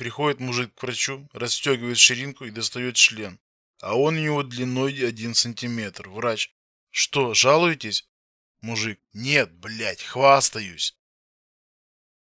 Приходит мужик к врачу, расстегивает ширинку и достает член. А он у него длиной один сантиметр. Врач. Что, жалуетесь? Мужик. Нет, блядь, хвастаюсь.